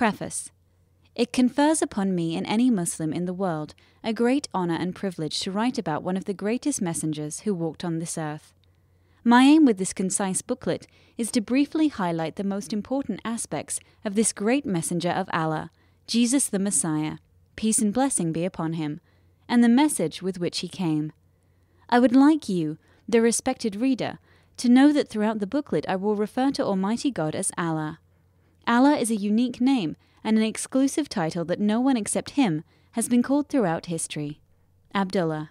Preface It confers upon me and any Muslim in the world a great honor and privilege to write about one of the greatest messengers who walked on this earth. My aim with this concise booklet is to briefly highlight the most important aspects of this great messenger of Allah, Jesus the Messiah, peace and blessing be upon him, and the message with which he came. I would like you, the respected reader, to know that throughout the booklet I will refer to Almighty God as Allah. Allah is a unique name and an exclusive title that no one except Him has been called throughout history. Abdullah.